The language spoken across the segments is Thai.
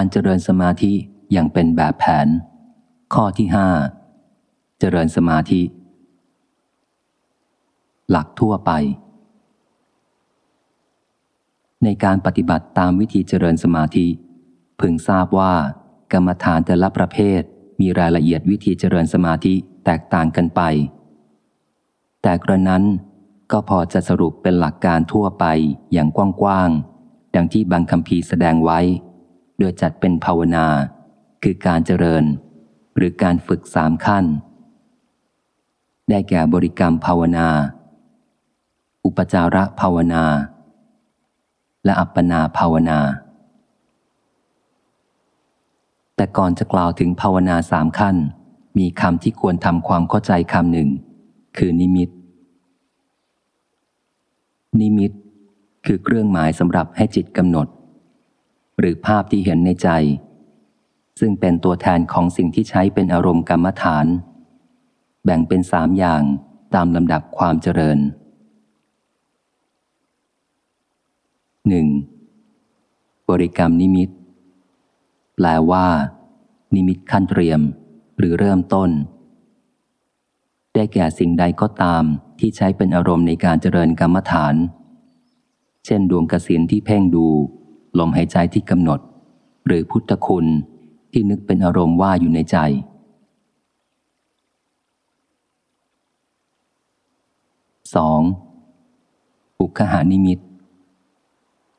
การเจริญสมาธิอย่างเป็นแบบแผน ข้อที่ห้าเจริญสมาธิ หลักทั่วไป ในการปฏิบัติตามวิธีเจริญสมาธิ พึงทราบว่า กรรมฐานแต่ละประเภทมีรายละเอียดวิธีเจริญสมาธิแตกต่างกันไป แต่กระนั้นก็พอจะสรุปเป็นหลักการทั่วไปอย่างกว้างๆดังที่บางคำพีแสดงไว้ โดยจัดเป็นภาวนา คือการเจริญ หรือการฝึกสามขั้น ได้แก่บริกรรมภาวนา อุปจาระภาวนา และอัปปนาภาวนา แต่ก่อนจะกล่าวถึงภาวนาสามขั้น มีคำที่ควรทำความเข้าใจคำหนึ่ง คือนิมิต นิมิต คือเครื่องหมายสำหรับให้จิตกำหนด หรือภาพที่เห็นในใจ ซึ่งเป็นตัวแทนของสิ่งที่ใช้เป็นอารมณ์กรรมฐาน แบ่งเป็นสามอย่างตามลำดับความเจริญ 1. บริกรรมนิมิต แปลว่า นิมิตขั้นเตรียม หรือเริ่มต้น ได้แก่สิ่งใดก็ตามที่ใช้เป็นอารมณ์ในการเจริญกรรมฐาน เช่นดวงกสินที่เพ่งดู ลมหายใจที่กำหนด หรือพุทธคุณที่นึกเป็นอารมณ์ว่าอยู่ในใจ 2. อุคหานิมิต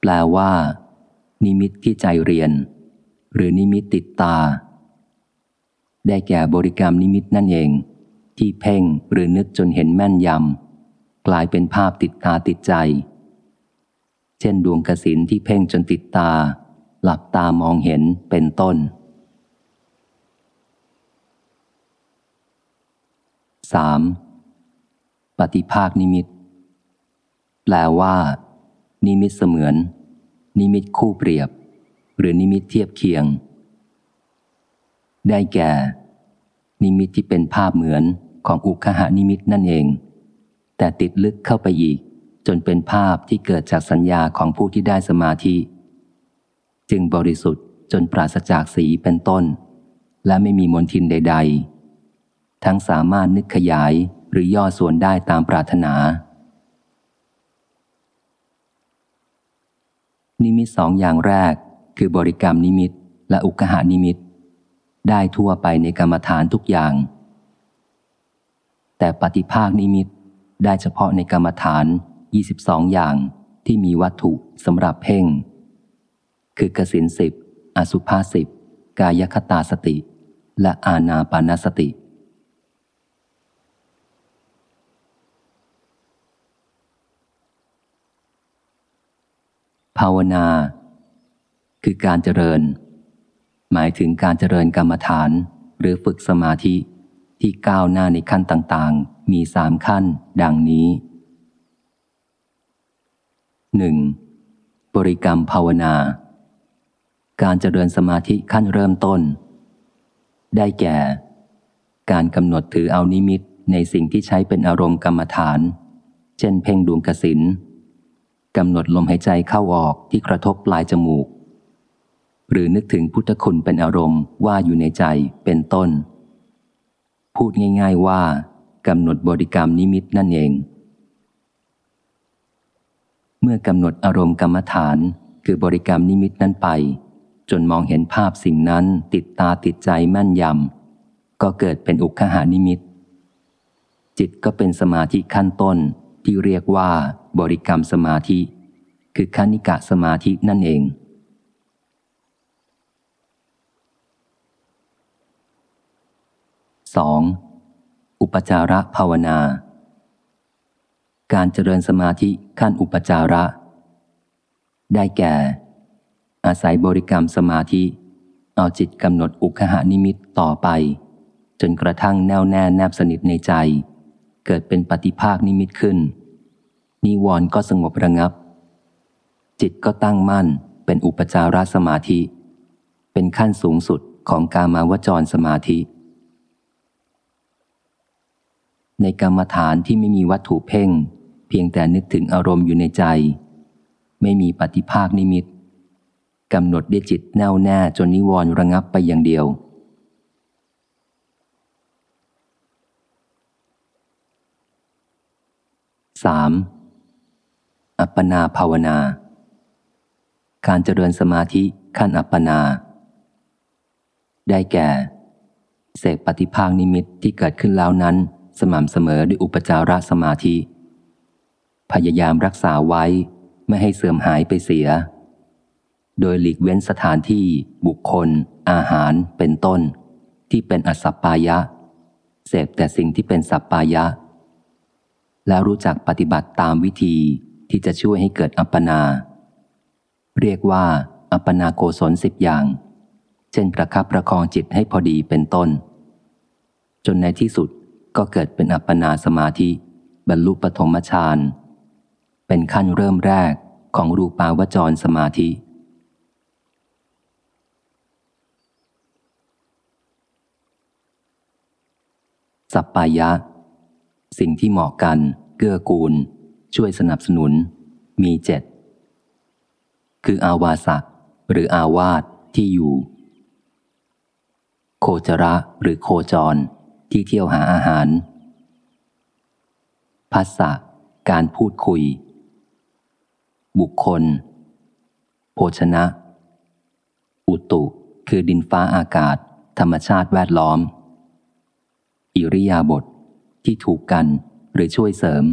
แปลว่า นิมิตที่ใจเรียน หรือนิมิตติดตา ได้แก่บริกรรมนิมิตนั่นเอง ที่เพ่งหรือนึกจนเห็นแม่นยำกลายเป็นภาพติดตาติดใจ เช่นดวงกสิณที่เพ่งจนติดตา หลับตามองเห็นเป็นต้น 3. ปฏิภาคนิมิต แปลว่า นิมิตเสมือน นิมิตคู่เปรียบ หรือนิมิตเทียบเคียง ได้แก่ นิมิตที่เป็นภาพเหมือนของอุคคหนิมิตนั่นเอง แต่ติดลึกเข้าไปอีก จนเป็นภาพที่เกิดจากสัญญาของผู้ที่ได้สมาธิ จึงบริสุทธิ์จนปราศจากสีเป็นต้น และไม่มีมลทินใด ๆ ทั้งสามารถนึกขยายหรือย่อส่วนได้ตามปรารถนา นิมิตสองอย่างแรกคือบริกรรมนิมิตและอุกหานิมิต ได้ทั่วไปในกรรมฐานทุกอย่าง แต่ปฏิภาคนิมิตได้เฉพาะในกรรมฐาน 22 อย่างที่มีวัตถุสำหรับเพ่ง คือกสินสิบอสุภาสิบกายคตาสติ และอาณาปานสติ ภาวนา คือการเจริญ หมายถึงการเจริญกรรมฐานหรือฝึกสมาธิที่ก้าวหน้าในขั้นต่างๆ มีสามขั้น ดังนี้ 1. บริกรรมภาวนา การเจริญสมาธิขั้นเริ่มต้น ได้แก่ การกำหนดถือเอานิมิตในสิ่งที่ใช้เป็นอารมณ์กรรมฐาน เช่นเพ่งดวงกสินกำหนดลมหายใจเข้าออกที่กระทบปลายจมูก หรือนึกถึงพุทธคุณเป็นอารมณ์ว่าอยู่ในใจเป็นต้น พูดง่าย ๆว่ากำหนดบริกรรมนิมิตนั่นเอง เมื่อกำหนดอารมณ์กรรมฐาน คือบริกรรมนิมิตนั้นไป จนมองเห็นภาพสิ่งนั้นติดตาติดใจแม่นยำก็เกิดเป็นอุคหานิมิต จิตก็เป็นสมาธิขั้นต้นที่เรียกว่า บริกรรมสมาธิ คือคณิกะสมาธินั่นเอง 2. อุปจาระภาวนา การเจริญสมาธิขั้นอุปจาระ ได้แก่ อาศัยบริกรรมสมาธิ เอาจิตกำหนดอุคหานิมิตต่อไป จนกระทั่งแน่วแน่แนบสนิทในใจ เกิดเป็นปฏิภาคนิมิตขึ้น นิวรณ์ก็สงบระงับ จิตก็ตั้งมั่นเป็นอุปจารสมาธิ เป็นขั้นสูงสุดของกามาวจรสมาธิ ในกรรมฐานที่ไม่มีวัตถุเพ่ง เพียงแต่นึกถึงอารมณ์อยู่ในใจ ไม่มีปฏิภาคนิมิตกำหนดด้วยจิตแน่วแน่จนนิวรณ์ระงับไปอย่างเดียว 3. อัปปนาภาวนา การเจริญสมาธิขั้นอัปปนา ได้แก่ เสกปฏิภาคนิมิตที่เกิดขึ้นแล้วนั้น สม่ำเสมอด้วยอุปจารสมาธิ พยายามรักษาไว้ไม่ให้เสื่อมหายไปเสีย โดยหลีกเว้นสถานที่ บุคคล อาหารเป็นต้น ที่เป็นอสัปปายะ เสพแต่สิ่งที่เป็นสัปปายะ แล้วรู้จักปฏิบัติตามวิธีที่จะช่วยให้เกิดอัปปนา เรียกว่า อัปปนาโกศลสิบอย่าง เช่นประคับประคองจิตให้พอดีเป็นต้น จนในที่สุดก็เกิดเป็นอัปปนาสมาธิ บรรลุปฐมฌาน เป็นขั้นเริ่มแรกของรูปาวจรสมาธิ สัปปายะ สิ่งที่เหมาะกัน เกื้อกูล ช่วยสนับสนุน มีเจ็ด คืออาวาสะหรืออาวาสที่อยู่ โคจระหรือโคจรที่เที่ยวหาอาหาร ภาษะการพูดคุย บุคคล โภชนะ อุตุ คือดินฟ้าอากาศ ธรรมชาติแวดล้อม อิริยาบถที่ถูกกันหรือช่วยเสริม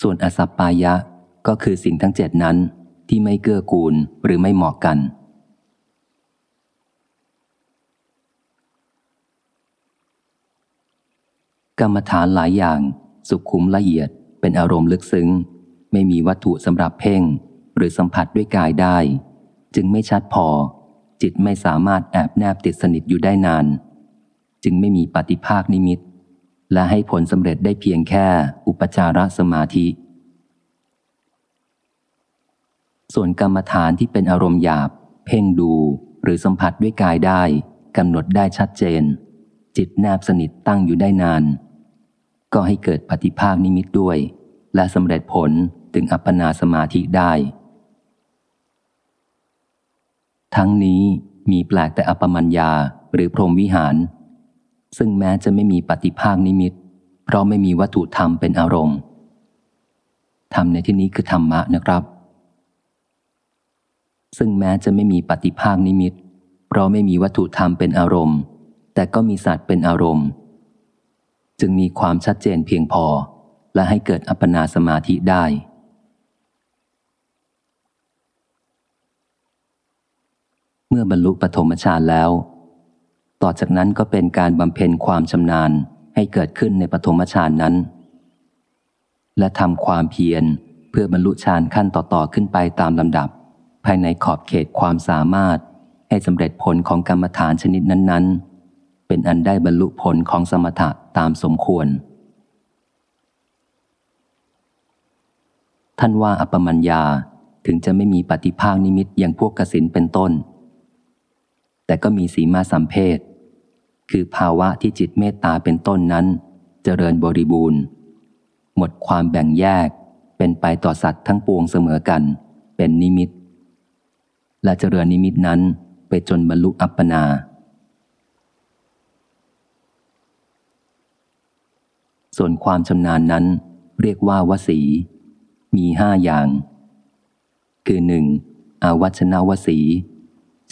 ส่วนอสัปปายะก็คือสิ่งทั้งเจ็ดนั้นที่ไม่เกื้อกูลหรือไม่เหมาะกัน กรรมฐานหลายอย่างสุขุมละเอียด เป็นอารมณ์ลึกซึ้ง ไม่มีวัตถุสำหรับเพ่ง หรือสัมผัสด้วยกายได้ จึงไม่ชัดพอ จิตไม่สามารถแอบแนบติดสนิทอยู่ได้นาน จึงไม่มีปฏิภาคนิมิต และให้ผลสำเร็จได้เพียงแค่อุปจารสมาธิ ส่วนกรรมฐานที่เป็นอารมณ์หยาบ เพ่งดูหรือสัมผัสด้วยกายได้กำหนดได้ชัดเจน จิตแนบสนิทตั้งอยู่ได้นาน ก็ให้เกิดปฏิภาคนิมิตด้วย และสำเร็จผลถึงอัปปนาสมาธิได้ ทั้งนี้มีแปลกแต่อัปปมัญญาหรือพรหมวิหาร ซึ่งแม้จะไม่มีปฏิภาคนิมิต เพราะไม่มีวัตถุธรรมเป็นอารมณ์ธรรมในที่นี้คือธรรมะนะครับ ซึ่งแม้จะไม่มีปฏิภาคนิมิต เพราะไม่มีวัตถุธรรมเป็นอารมณ์ แต่ก็มีสัตว์เป็นอารมณ์ จึงมีความชัดเจนเพียงพอ และให้เกิดอัปปนาสมาธิได้ เมื่อบรรลุปฐมฌานแล้ว ต่อจากนั้นก็เป็นการบำเพ็ญความชำนาญให้เกิดขึ้นในปฐมฌานนั้น และทำความเพียรเพื่อบรรลุฌานขั้นต่อๆขึ้นไปตามลำดับ ภายในขอบเขตความสามารถให้สำเร็จผลของกรรมฐานชนิดนั้นๆ เป็นอันได้บรรลุผลของสมถะตามสมควร ท่านว่าอัปมัญญาถึงจะไม่มีปฏิภาคนิมิตอย่างพวกกสินเป็นต้น แต่ก็มีสีมาสัมเพศคือภาวะที่จิตเมตตาเป็นต้นนั้น เจริญบริบูรณ์ หมดความแบ่งแยกเป็นไปต่อสัตว์ทั้งปวงเสมอกัน เป็นนิมิต และเจริญนิมิตนั้นไปจนบรรลุอัปปนา ส่วนความชำนาญนั้น เรียกว่าวสี มีห้าอย่าง คือหนึ่งอาวัชนาวสี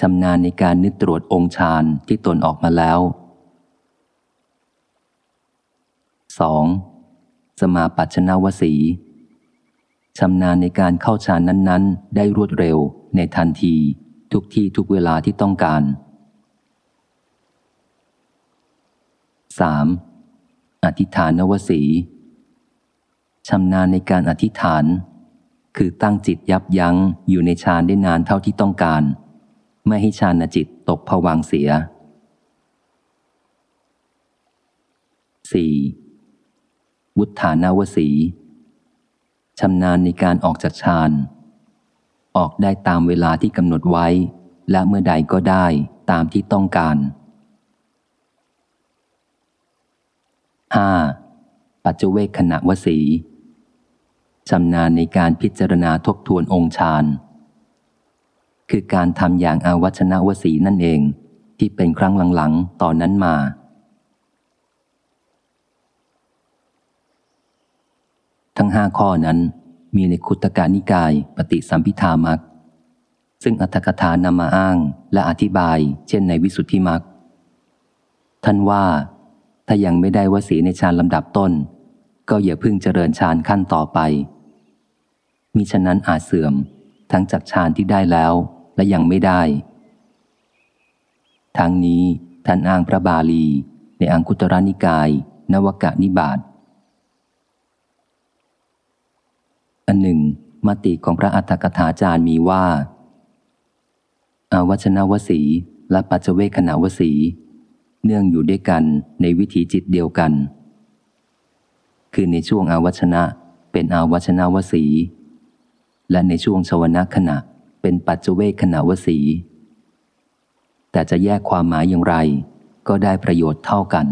ชำนาญในการนึกตรวจองค์ฌานที่ตนออกมาแล้ว 2. สมาปัชนาวสีชำนาญในการเข้าฌานนั้น ๆ ได้รวดเร็วในทันทีทุกที่ทุกเวลาที่ต้องการ 3. อธิษฐานวสีชำนาญในการอธิษฐาน คือตั้งจิตยับยั้งอยู่ในฌานได้นานเท่าที่ต้องการ ไม่ให้ฌานจิตตกผวังเสีย 4. วุฒานาวสีชำนาญในการออกจากฌาน ออกได้ตามเวลาที่กำหนดไว้ และเมื่อใดก็ได้ตามที่ต้องการ 5. ปัจเจเวกขณะวสีชำนาญในการพิจารณาทบทวนองค์ฌานคือการทำอย่างอาวัชนะวสีนั่นเอง ที่เป็นครั้งหลังๆ ตอนนั้นมา ทั้งห้าข้อนั้นมีในคุตกานิกายปฏิสัมพิธามักซึ่งอัตถกถานำมาอ้างและอธิบาย เช่นในวิสุทธิมักท่านว่า ถ้ายังไม่ได้วสีในฌานลำดับต้น ก็อย่าพึ่งเจริญฌานขั้นต่อไป มิฉะนั้นอาจเสื่อมทั้งจากฌานที่ได้แล้วและยังไม่ได้ ทั้งนี้ท่านอ้างพระบาลี ในอังคุตรนิกาย นวกะนิบาตอันหนึ่งมติของพระอัฏฐกถาจารย์มีว่า อาวัชนวสีและปัจเจเวคณาวสี เนื่องอยู่ด้วยกันในวิถีจิตเดียวกัน คือในช่วงอาวัชนะเป็นอาวัชนาวสี และในช่วงชวนะขณะเป็นปัจเจเวคขณะวสี แต่จะแยกความหมายอย่างไร ก็ได้ประโยชน์เท่ากัน